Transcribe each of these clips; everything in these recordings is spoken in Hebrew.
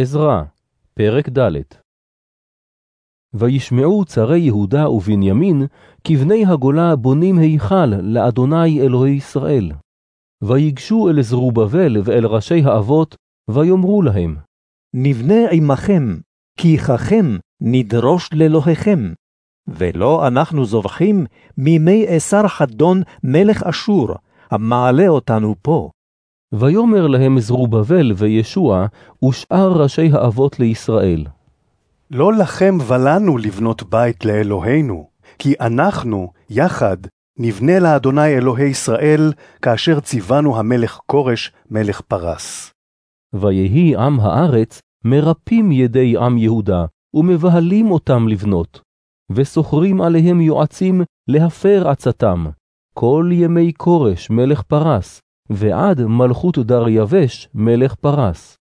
עזרא, פרק ד' וישמעו צרי יהודה ובנימין, כי בני הגולה בונים היכל לאדוני אלוהי ישראל. ויגשו אל זרובבל ואל ראשי האבות, ויאמרו להם, נבנה עמכם, כי ככם נדרוש לאלוהיכם. ולא אנחנו זובחים מימי אסר חדון מלך אשור, המעלה אותנו פה. ויאמר להם זרובבל וישוע ושאר ראשי האבות לישראל. לא לכם ולנו לבנות בית לאלוהינו, כי אנחנו, יחד, נבנה לאדוני אלוהי ישראל, כאשר ציוונו המלך כורש, מלך פרס. ויהי עם הארץ מרפים ידי עם יהודה, ומבהלים אותם לבנות, וסוחרים עליהם יועצים להפר עצתם, כל ימי כורש מלך פרס, ועד מלכות דריווש מלך פרס.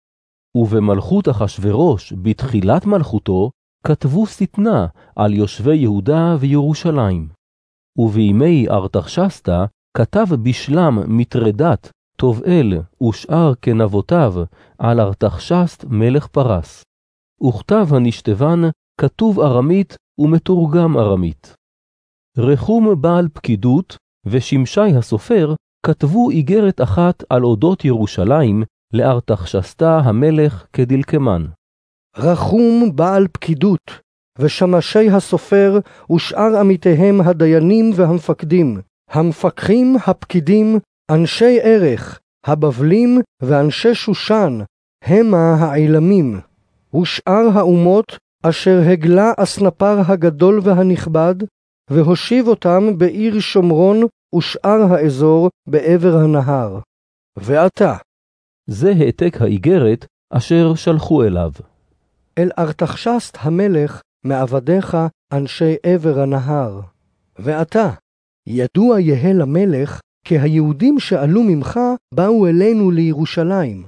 ובמלכות אחשורוש, בתחילת מלכותו, כתבו שטנה על יושבי יהודה וירושלים. ובימי ארתחשסתא כתב בשלם מטרדת, תובעל ושאר כנבותיו על ארתחשסת מלך פרס. וכתב הנשתבן כתוב ארמית ומתורגם ארמית. רחום בעל פקידות ושמשי הסופר כתבו איגרת אחת על אודות ירושלים לארתחשסתא המלך כדלקמן. רחום בעל פקידות, ושמשי הסופר ושאר עמיתיהם הדיינים והמפקדים, המפקחים הפקידים, אנשי ערך, הבבלים ואנשי שושן, המה העילמים, ושאר האומות אשר הגלה אסנפר הגדול והנכבד, והושיב אותם בעיר שומרון ושאר האזור בעבר הנהר. ועתה, זה העתק האיגרת אשר שלחו אליו. אל ארתחשסט המלך מעבדיך אנשי עבר הנהר. ועתה, ידוע יהא למלך, כי היהודים שעלו ממך באו אלינו לירושלים.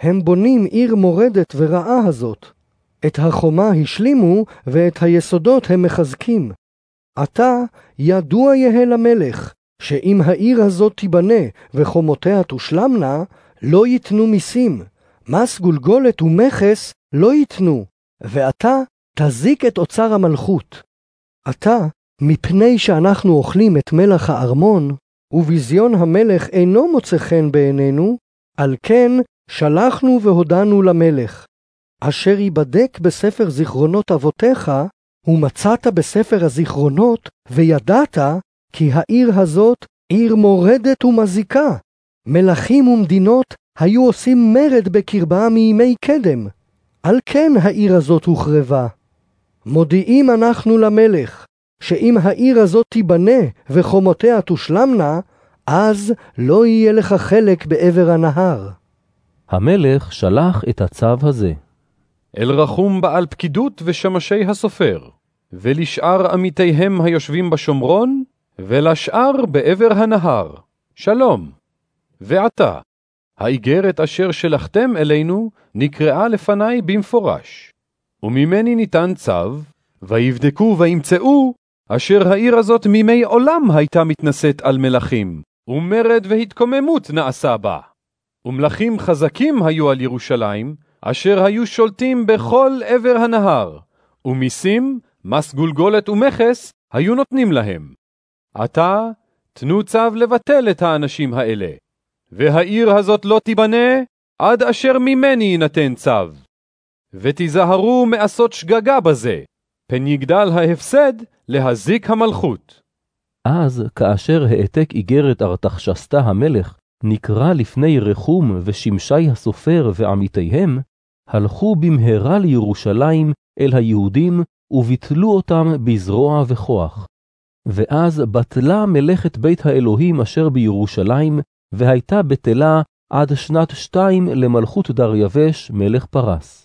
הם בונים עיר מורדת ורעה הזאת. את החומה השלימו, ואת היסודות הם מחזקים. עתה ידוע יהא למלך, שאם העיר הזאת תיבנה וחומותיה תושלמנה, לא ייתנו מיסים, מס גולגולת ומכס לא ייתנו, ואתה תזיק את אוצר המלכות. עתה, מפני שאנחנו אוכלים את מלח הארמון, וביזיון המלך אינו מוצא חן בעינינו, על כן שלחנו והודענו למלך. אשר ייבדק בספר זיכרונות אבותיך, ומצאת בספר הזיכרונות, וידעת כי העיר הזאת עיר מורדת ומזיקה. מלכים ומדינות היו עושים מרד בקרבה מימי קדם. על כן העיר הזאת הוחרבה. מודיעים אנחנו למלך, שאם העיר הזאת תיבנה וחומותיה תושלמנה, אז לא יהיה לך חלק בעבר הנהר. המלך שלח את הצו הזה. אל רחום בעל פקידות ושמשי הסופר, ולשאר עמיתיהם היושבים בשומרון, ולשאר בעבר הנהר. שלום. ועתה, האיגרת אשר שלחתם אלינו נקראה לפניי במפורש, וממני ניתן צו, ויבדקו וימצאו, אשר העיר הזאת מימי עולם הייתה מתנשאת על מלכים, ומרד והתקוממות נעשה בה. ומלכים חזקים היו על ירושלים, אשר היו שולטים בכל עבר הנהר, ומיסים, מס גולגולת ומכס, היו נותנים להם. עתה, תנו צו לבטל את האנשים האלה, והעיר הזאת לא תיבנה עד אשר ממני יינתן צו. ותיזהרו מעשות שגגה בזה, פן יגדל ההפסד להזיק המלכות. אז כאשר העתק איגרת ארתחשסתא המלך נקרא לפני רחום ושמשי הסופר ועמיתיהם, הלכו במהרה לירושלים אל היהודים וביטלו אותם בזרוע וכוח. ואז בטלה מלאכת בית האלוהים אשר בירושלים, והייתה בטלה עד שנת שתיים למלכות דריווש מלך פרס.